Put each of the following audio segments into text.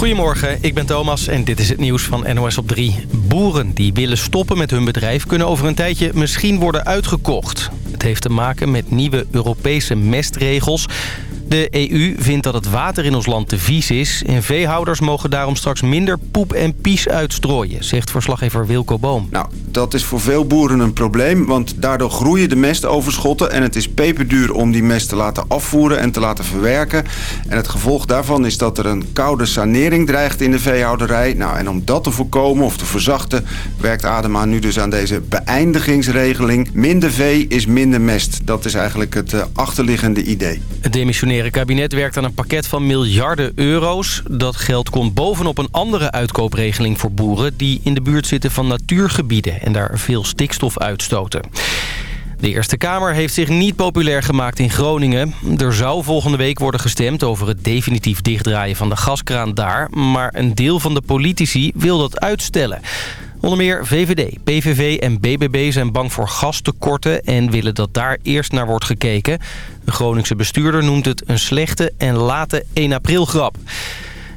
Goedemorgen, ik ben Thomas en dit is het nieuws van NOS op 3. Boeren die willen stoppen met hun bedrijf kunnen over een tijdje misschien worden uitgekocht. Het heeft te maken met nieuwe Europese mestregels. De EU vindt dat het water in ons land te vies is... en veehouders mogen daarom straks minder poep en pies uitstrooien... zegt verslaggever Wilco Boom. Nou, dat is voor veel boeren een probleem... want daardoor groeien de mestoverschotten... en het is peperduur om die mest te laten afvoeren en te laten verwerken. En het gevolg daarvan is dat er een koude sanering dreigt in de veehouderij. Nou, en om dat te voorkomen of te verzachten... werkt Adema nu dus aan deze beëindigingsregeling. Minder vee is minder mest. Dat is eigenlijk het uh, achterliggende idee. Het demissionaire kabinet werkt aan een pakket van miljarden euro's. Dat geld komt bovenop een andere uitkoopregeling voor boeren... die in de buurt zitten van natuurgebieden en daar veel stikstof uitstoten. De Eerste Kamer heeft zich niet populair gemaakt in Groningen. Er zou volgende week worden gestemd over het definitief dichtdraaien van de gaskraan daar. Maar een deel van de politici wil dat uitstellen. Onder meer VVD, PVV en BBB zijn bang voor gastekorten... en willen dat daar eerst naar wordt gekeken. De Groningse bestuurder noemt het een slechte en late 1 april grap.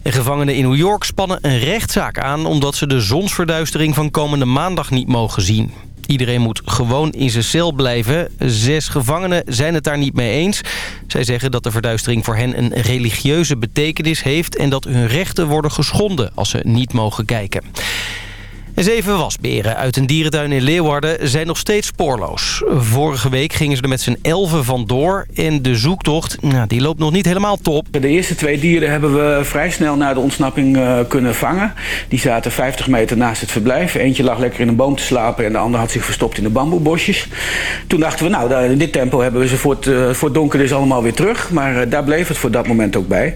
En gevangenen in New York spannen een rechtszaak aan... omdat ze de zonsverduistering van komende maandag niet mogen zien. Iedereen moet gewoon in zijn cel blijven. Zes gevangenen zijn het daar niet mee eens. Zij zeggen dat de verduistering voor hen een religieuze betekenis heeft... en dat hun rechten worden geschonden als ze niet mogen kijken. Zeven wasberen uit een dierentuin in Leeuwarden zijn nog steeds spoorloos. Vorige week gingen ze er met z'n elfen vandoor. En de zoektocht nou, die loopt nog niet helemaal top. De eerste twee dieren hebben we vrij snel na de ontsnapping uh, kunnen vangen. Die zaten 50 meter naast het verblijf. Eentje lag lekker in een boom te slapen en de ander had zich verstopt in de bamboebosjes. Toen dachten we, nou, in dit tempo hebben we ze voor het, uh, voor donker dus allemaal weer terug. Maar uh, daar bleef het voor dat moment ook bij.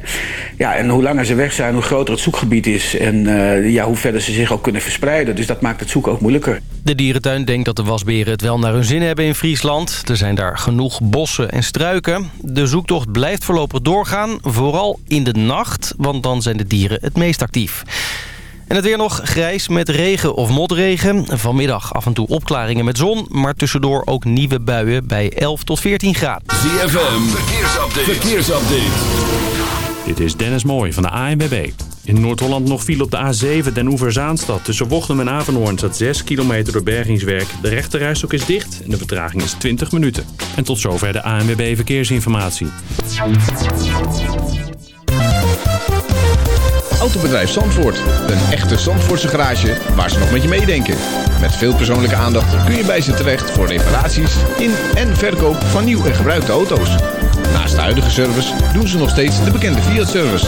Ja, en hoe langer ze weg zijn, hoe groter het zoekgebied is. En ja, hoe verder ze zich ook kunnen verspreiden. Dus dat maakt het zoeken ook moeilijker. De dierentuin denkt dat de wasberen het wel naar hun zin hebben in Friesland. Er zijn daar genoeg bossen en struiken. De zoektocht blijft voorlopig doorgaan, vooral in de nacht... want dan zijn de dieren het meest actief. En het weer nog grijs met regen of motregen. Vanmiddag af en toe opklaringen met zon, maar tussendoor ook nieuwe buien bij 11 tot 14 graden. ZFM, verkeersupdate. verkeersupdate. Dit is Dennis Mooij van de ANWB. In Noord-Holland nog viel op de A7 Den Oever-Zaanstad. Tussen Wochtem en Avenhoorn staat 6 kilometer door bergingswerk. De rechterrijstok is dicht en de vertraging is 20 minuten. En tot zover de ANWB Verkeersinformatie. Autobedrijf Zandvoort. Een echte Zandvoortse garage waar ze nog met je meedenken. Met veel persoonlijke aandacht kun je bij ze terecht voor reparaties in en verkoop van nieuw en gebruikte auto's. Naast de huidige service doen ze nog steeds de bekende Fiat-service.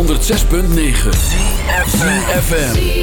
106.9 CFFM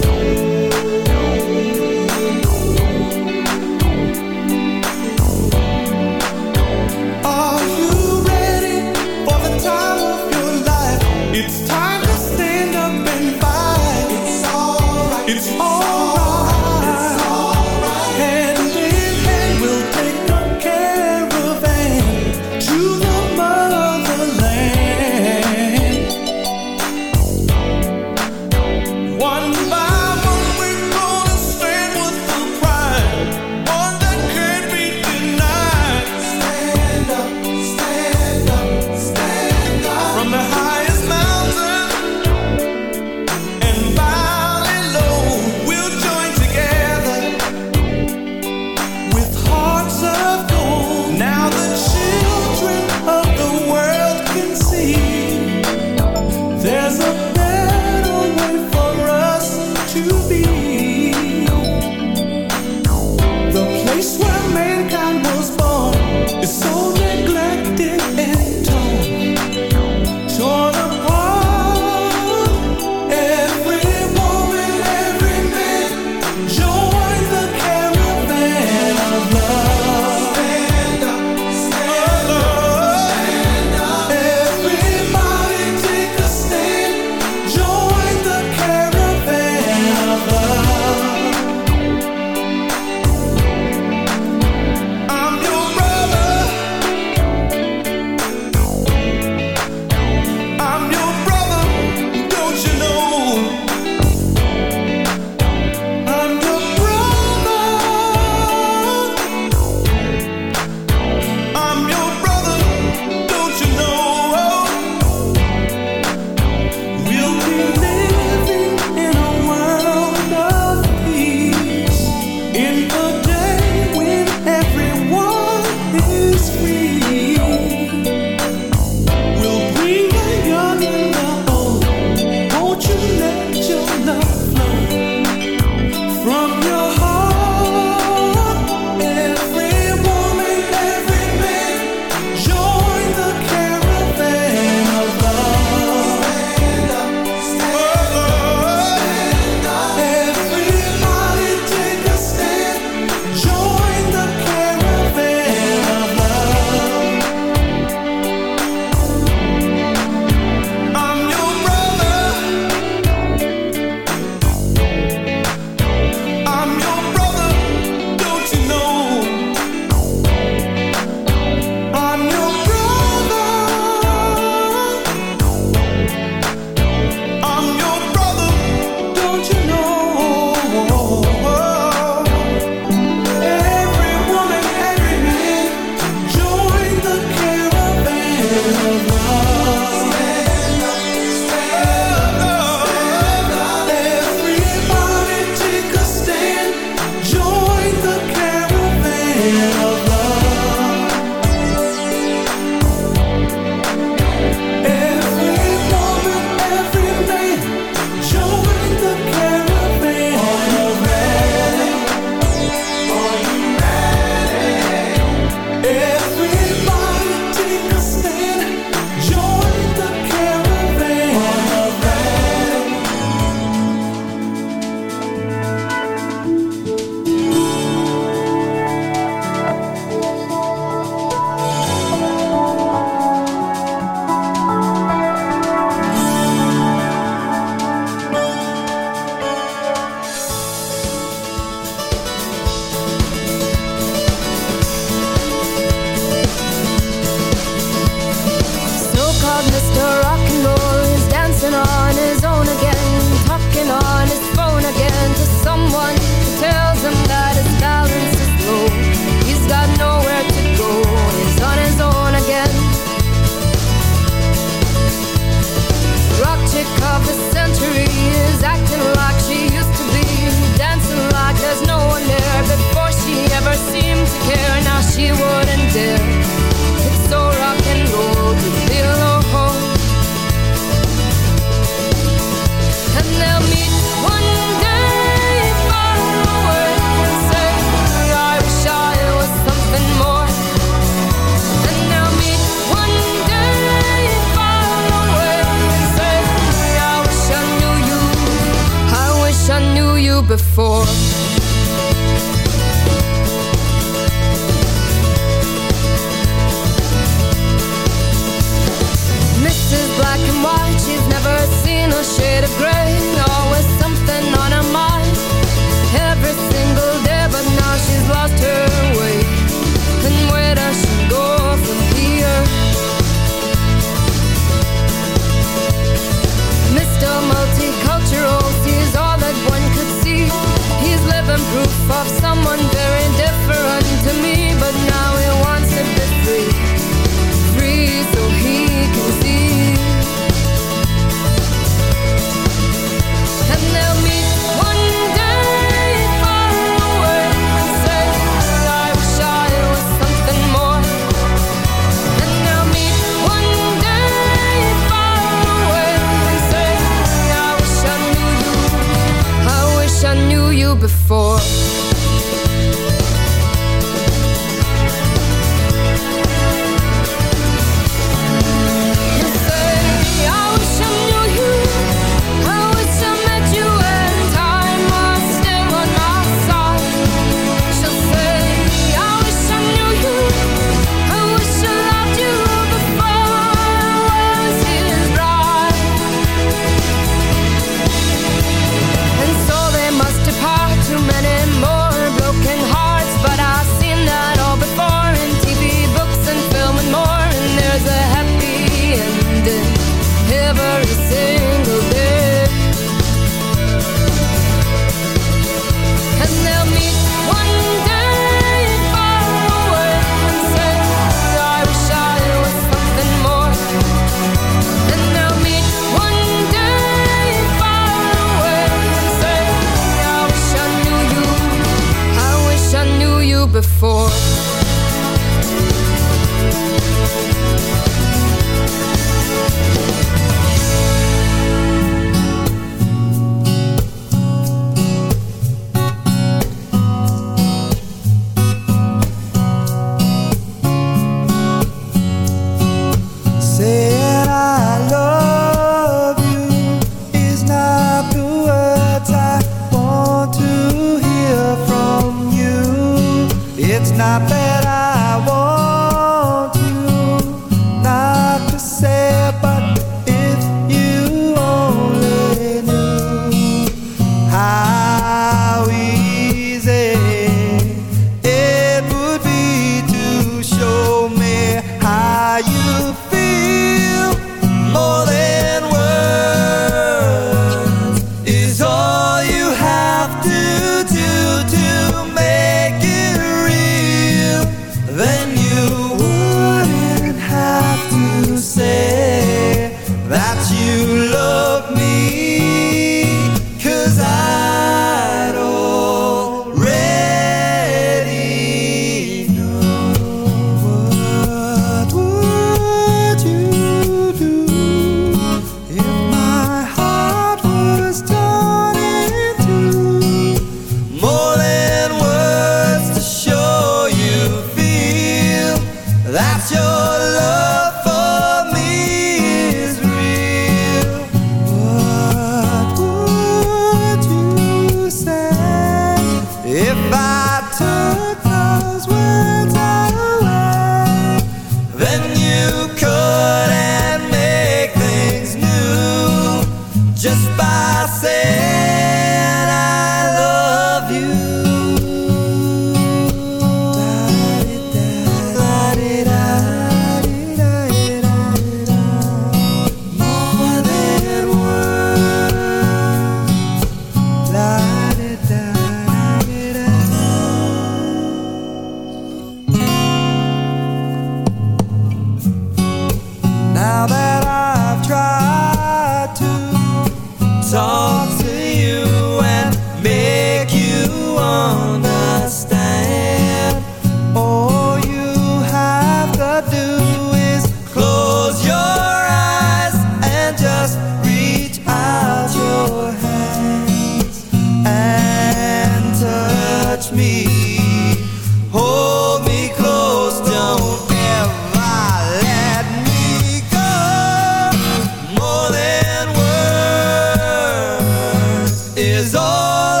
is all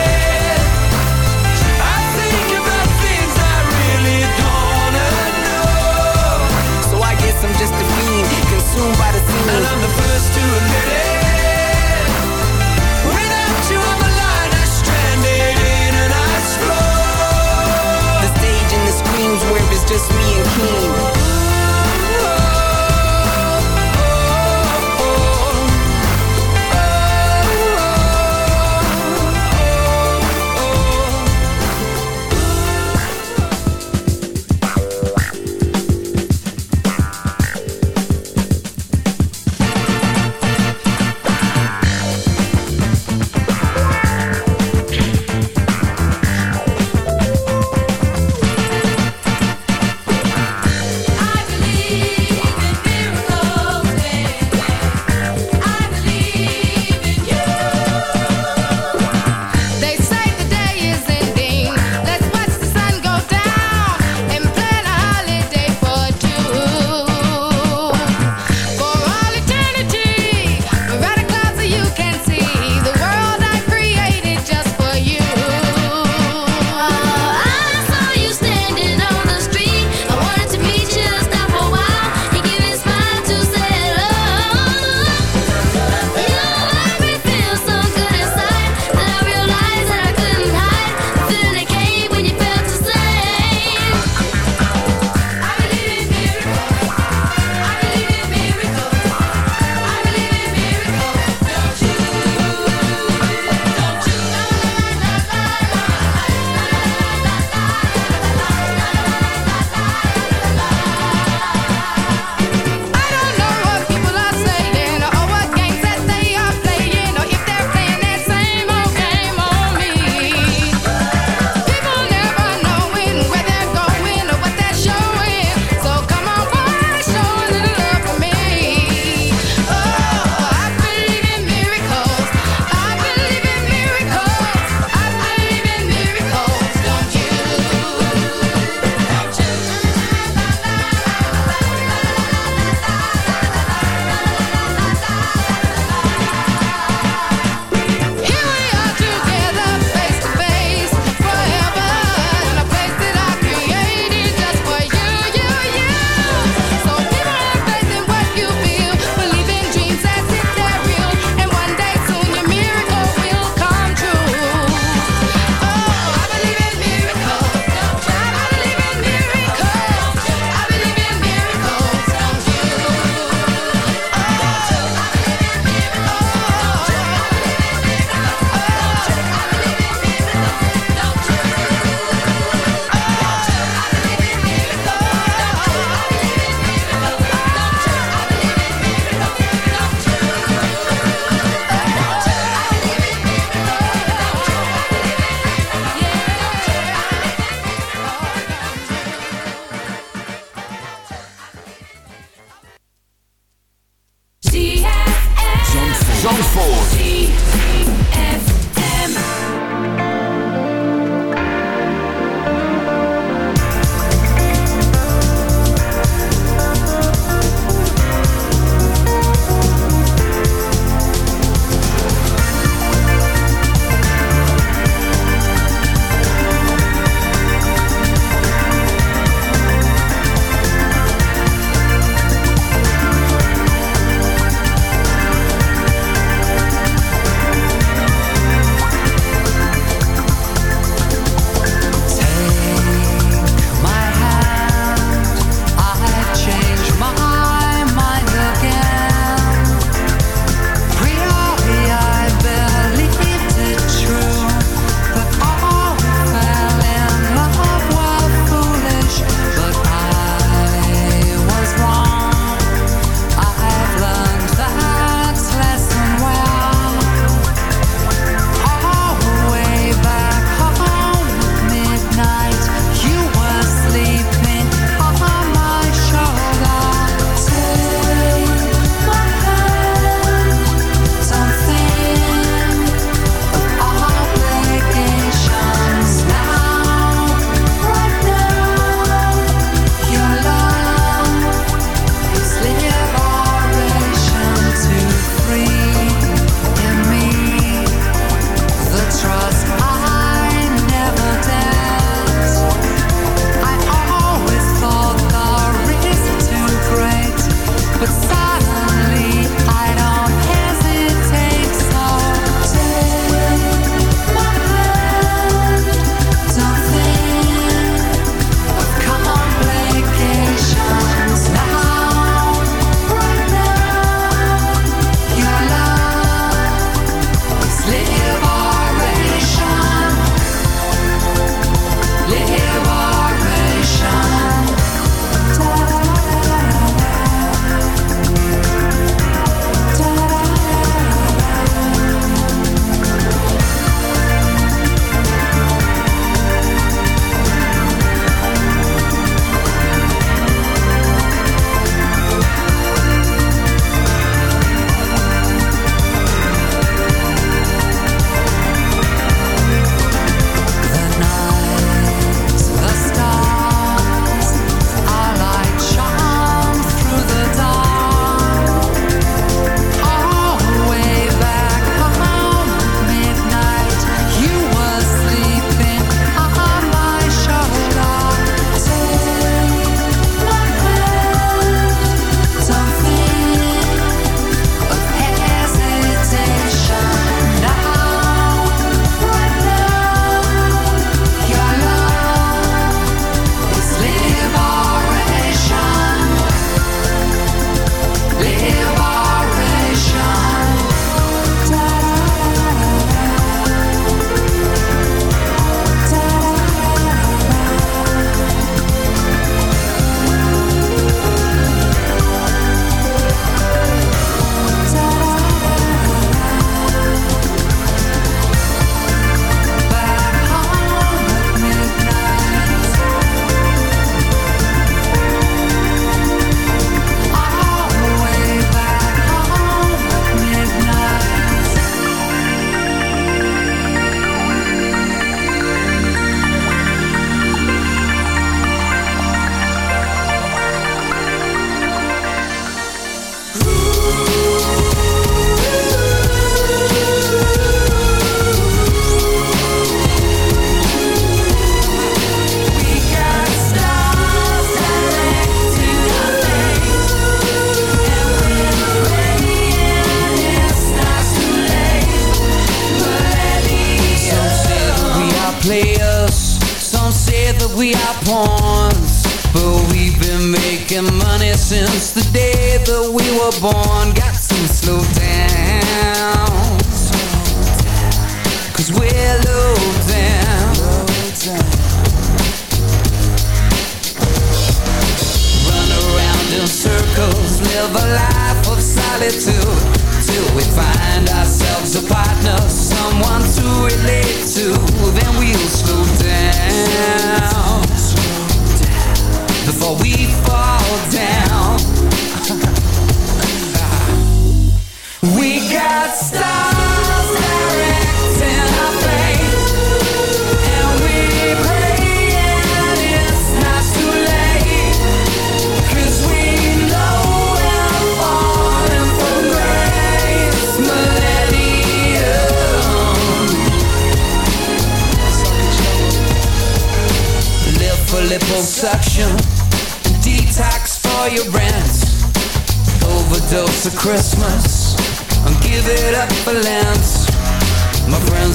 by the. And I'm the first to admit it. Without you stranded in an ice. The stage and the where it's just me and Keen. Zandvoort.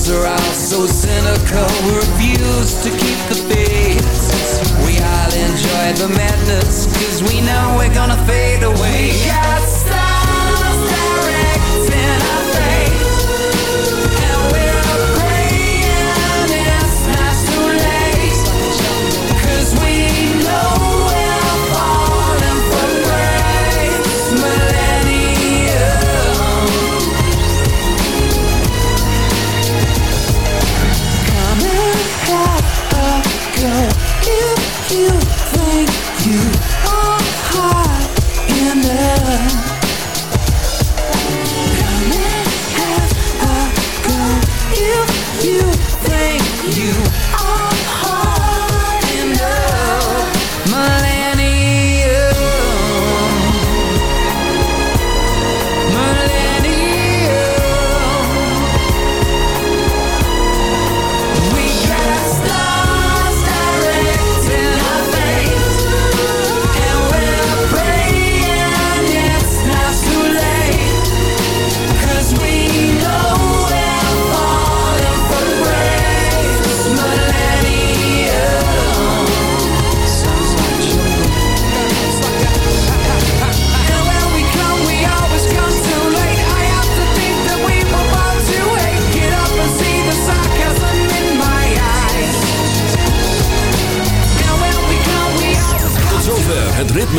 Things are all so cynical We refuse to keep the faith We all enjoy the madness Cause we know we're gonna fade away yeah.